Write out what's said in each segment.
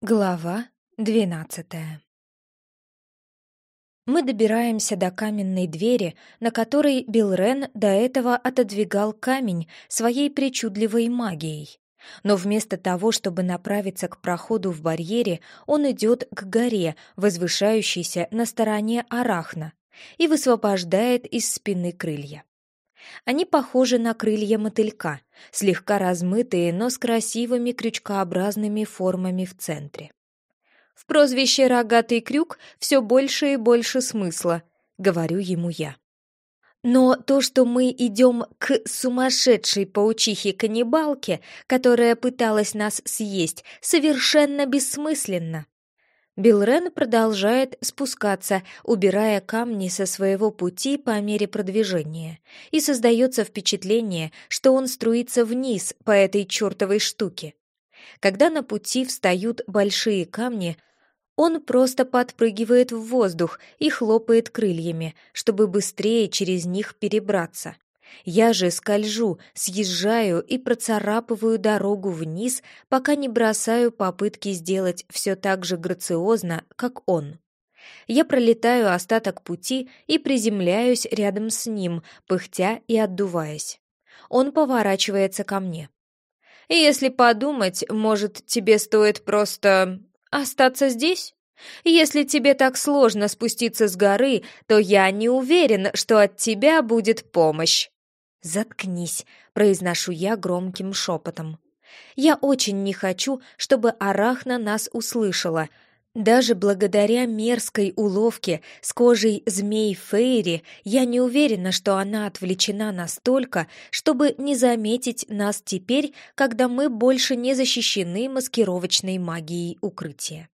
Глава двенадцатая Мы добираемся до каменной двери, на которой Билл Рен до этого отодвигал камень своей причудливой магией. Но вместо того, чтобы направиться к проходу в барьере, он идет к горе, возвышающейся на стороне Арахна, и высвобождает из спины крылья. Они похожи на крылья мотылька, слегка размытые, но с красивыми крючкообразными формами в центре. В прозвище «рогатый крюк» все больше и больше смысла, говорю ему я. Но то, что мы идем к сумасшедшей паучихе-каннибалке, которая пыталась нас съесть, совершенно бессмысленно. Билрен продолжает спускаться, убирая камни со своего пути по мере продвижения, и создается впечатление, что он струится вниз по этой чертовой штуке. Когда на пути встают большие камни, он просто подпрыгивает в воздух и хлопает крыльями, чтобы быстрее через них перебраться. Я же скольжу, съезжаю и процарапываю дорогу вниз, пока не бросаю попытки сделать все так же грациозно, как он. Я пролетаю остаток пути и приземляюсь рядом с ним, пыхтя и отдуваясь. Он поворачивается ко мне. «Если подумать, может, тебе стоит просто остаться здесь?» Если тебе так сложно спуститься с горы, то я не уверен, что от тебя будет помощь. «Заткнись», — произношу я громким шепотом. «Я очень не хочу, чтобы Арахна нас услышала. Даже благодаря мерзкой уловке с кожей змей Фейри я не уверена, что она отвлечена настолько, чтобы не заметить нас теперь, когда мы больше не защищены маскировочной магией укрытия».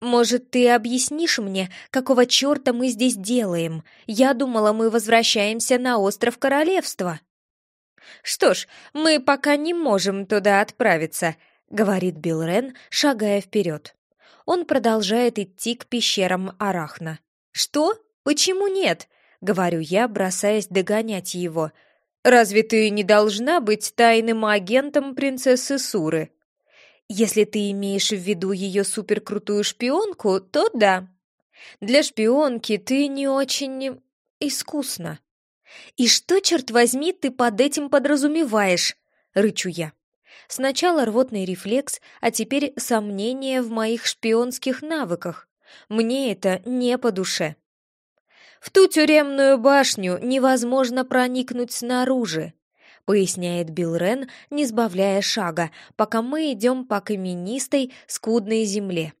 «Может, ты объяснишь мне, какого черта мы здесь делаем? Я думала, мы возвращаемся на остров Королевства». «Что ж, мы пока не можем туда отправиться», — говорит Билл Рен, шагая вперед. Он продолжает идти к пещерам Арахна. «Что? Почему нет?» — говорю я, бросаясь догонять его. «Разве ты не должна быть тайным агентом принцессы Суры?» Если ты имеешь в виду ее суперкрутую шпионку, то да. Для шпионки ты не очень искусна. И что, черт возьми, ты под этим подразумеваешь? Рычу я. Сначала рвотный рефлекс, а теперь сомнение в моих шпионских навыках. Мне это не по душе. В ту тюремную башню невозможно проникнуть снаружи поясняет Билл Рен, не сбавляя шага, пока мы идем по каменистой, скудной земле.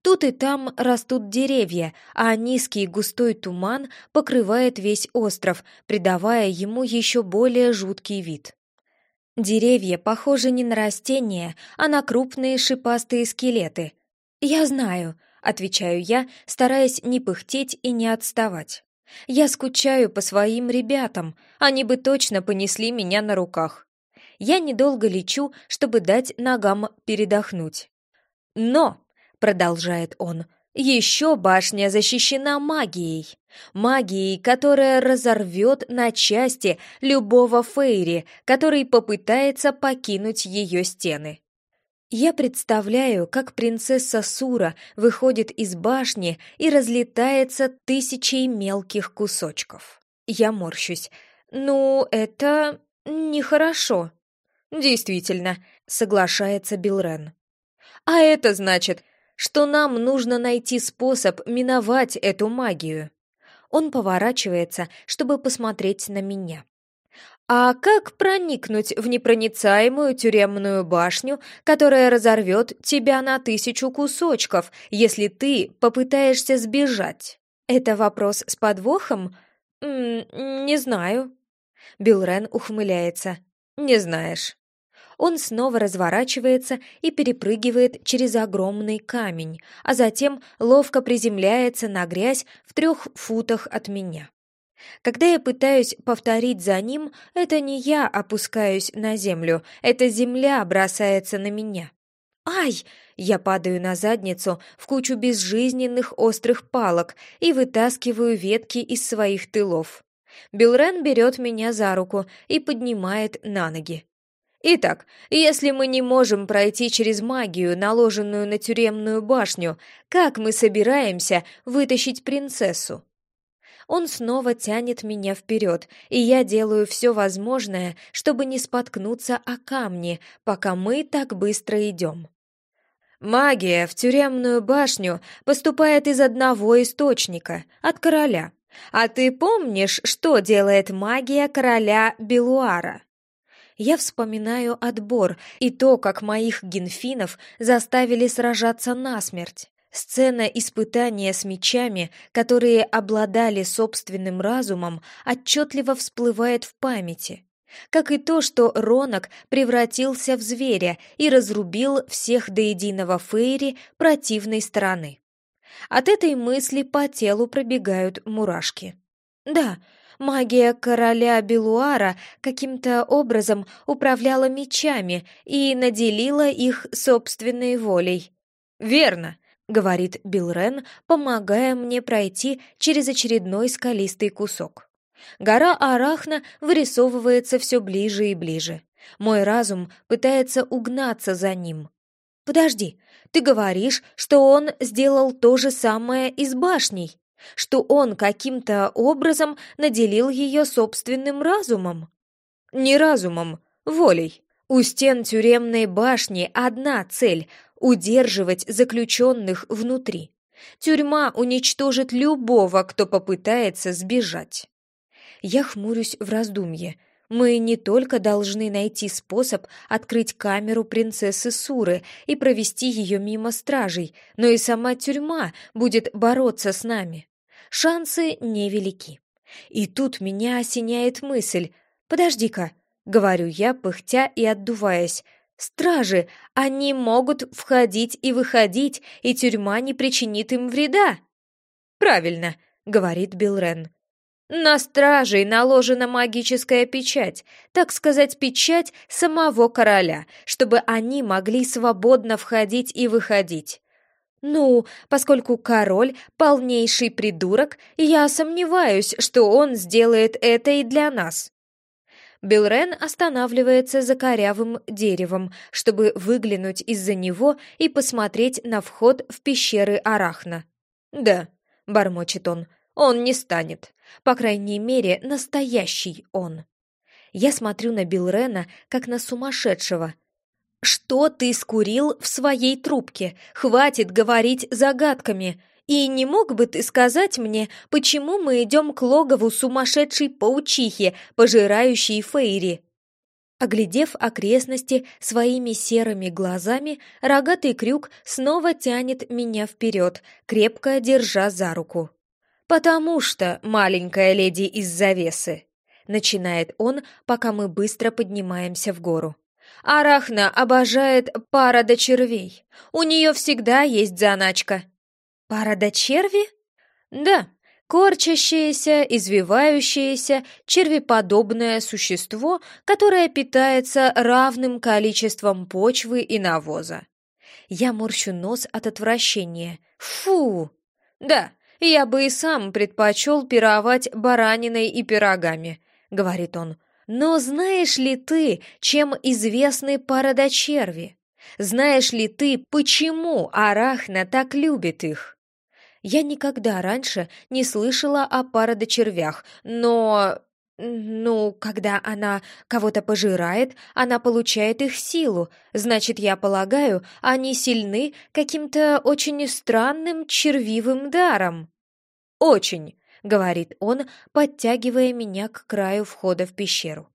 Тут и там растут деревья, а низкий густой туман покрывает весь остров, придавая ему еще более жуткий вид. Деревья похожи не на растения, а на крупные шипастые скелеты. «Я знаю», — отвечаю я, стараясь не пыхтеть и не отставать. Я скучаю по своим ребятам, они бы точно понесли меня на руках. Я недолго лечу, чтобы дать ногам передохнуть. Но, продолжает он, еще башня защищена магией. Магией, которая разорвет на части любого Фейри, который попытается покинуть ее стены. Я представляю, как принцесса Сура выходит из башни и разлетается тысячей мелких кусочков. Я морщусь. «Ну, это нехорошо». «Действительно», — соглашается Билрен. «А это значит, что нам нужно найти способ миновать эту магию». Он поворачивается, чтобы посмотреть на меня. А как проникнуть в непроницаемую тюремную башню, которая разорвет тебя на тысячу кусочков, если ты попытаешься сбежать? Это вопрос с подвохом? М -м, не знаю. Билрен ухмыляется. Не знаешь. Он снова разворачивается и перепрыгивает через огромный камень, а затем ловко приземляется на грязь в трех футах от меня. Когда я пытаюсь повторить за ним, это не я опускаюсь на землю, это земля бросается на меня. «Ай!» Я падаю на задницу в кучу безжизненных острых палок и вытаскиваю ветки из своих тылов. Билрен берет меня за руку и поднимает на ноги. Итак, если мы не можем пройти через магию, наложенную на тюремную башню, как мы собираемся вытащить принцессу? Он снова тянет меня вперед, и я делаю все возможное, чтобы не споткнуться о камни, пока мы так быстро идем. Магия в тюремную башню поступает из одного источника, от короля. А ты помнишь, что делает магия короля Белуара? Я вспоминаю отбор и то, как моих генфинов заставили сражаться насмерть. Сцена испытания с мечами, которые обладали собственным разумом, отчетливо всплывает в памяти. Как и то, что Ронок превратился в зверя и разрубил всех до единого Фейри противной стороны. От этой мысли по телу пробегают мурашки. Да, Магия короля Белуара каким-то образом управляла мечами и наделила их собственной волей. «Верно», — говорит Билрен, помогая мне пройти через очередной скалистый кусок. Гора Арахна вырисовывается все ближе и ближе. Мой разум пытается угнаться за ним. «Подожди, ты говоришь, что он сделал то же самое и с башней?» что он каким-то образом наделил ее собственным разумом. Не разумом, волей. У стен тюремной башни одна цель — удерживать заключенных внутри. Тюрьма уничтожит любого, кто попытается сбежать. Я хмурюсь в раздумье. Мы не только должны найти способ открыть камеру принцессы Суры и провести ее мимо стражей, но и сама тюрьма будет бороться с нами шансы невелики. И тут меня осеняет мысль. «Подожди-ка», — говорю я, пыхтя и отдуваясь, «Стражи, они могут входить и выходить, и тюрьма не причинит им вреда». «Правильно», — говорит Билрен. «На стражей наложена магическая печать, так сказать, печать самого короля, чтобы они могли свободно входить и выходить. «Ну, поскольку король — полнейший придурок, я сомневаюсь, что он сделает это и для нас». Билрен останавливается за корявым деревом, чтобы выглянуть из-за него и посмотреть на вход в пещеры Арахна. «Да», — бормочет он, — «он не станет. По крайней мере, настоящий он». Я смотрю на Билрена, как на сумасшедшего — «Что ты скурил в своей трубке? Хватит говорить загадками. И не мог бы ты сказать мне, почему мы идем к логову сумасшедшей паучихи, пожирающей Фейри?» Оглядев окрестности своими серыми глазами, рогатый крюк снова тянет меня вперед, крепко держа за руку. «Потому что, маленькая леди из завесы», — начинает он, пока мы быстро поднимаемся в гору. Арахна обожает пара до червей. У нее всегда есть заначка. Пара до черви? Да, корчащееся, извивающееся, червеподобное существо, которое питается равным количеством почвы и навоза. Я морщу нос от отвращения. Фу! Да, я бы и сам предпочел пировать бараниной и пирогами, говорит он. Но знаешь ли ты, чем известны пародочерви? Знаешь ли ты, почему Арахна так любит их? Я никогда раньше не слышала о пародочервях, но... Ну, когда она кого-то пожирает, она получает их силу. Значит, я полагаю, они сильны каким-то очень странным червивым даром. Очень, — говорит он, подтягивая меня к краю входа в пещеру.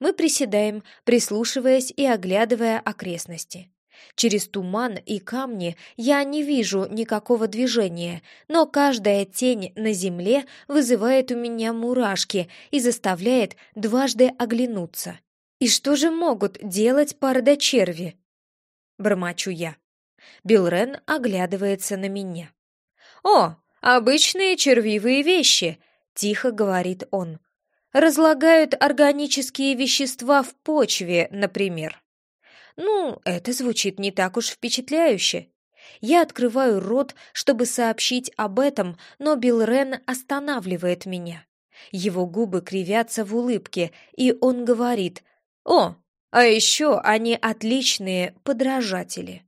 Мы приседаем, прислушиваясь и оглядывая окрестности. Через туман и камни я не вижу никакого движения, но каждая тень на земле вызывает у меня мурашки и заставляет дважды оглянуться. «И что же могут делать пародочерви?» Бормочу я. Билрен оглядывается на меня. «О, Обычные червивые вещи, тихо говорит он. Разлагают органические вещества в почве, например. Ну, это звучит не так уж впечатляюще. Я открываю рот, чтобы сообщить об этом, но Билл Рен останавливает меня. Его губы кривятся в улыбке, и он говорит «О, А еще они отличные подражатели.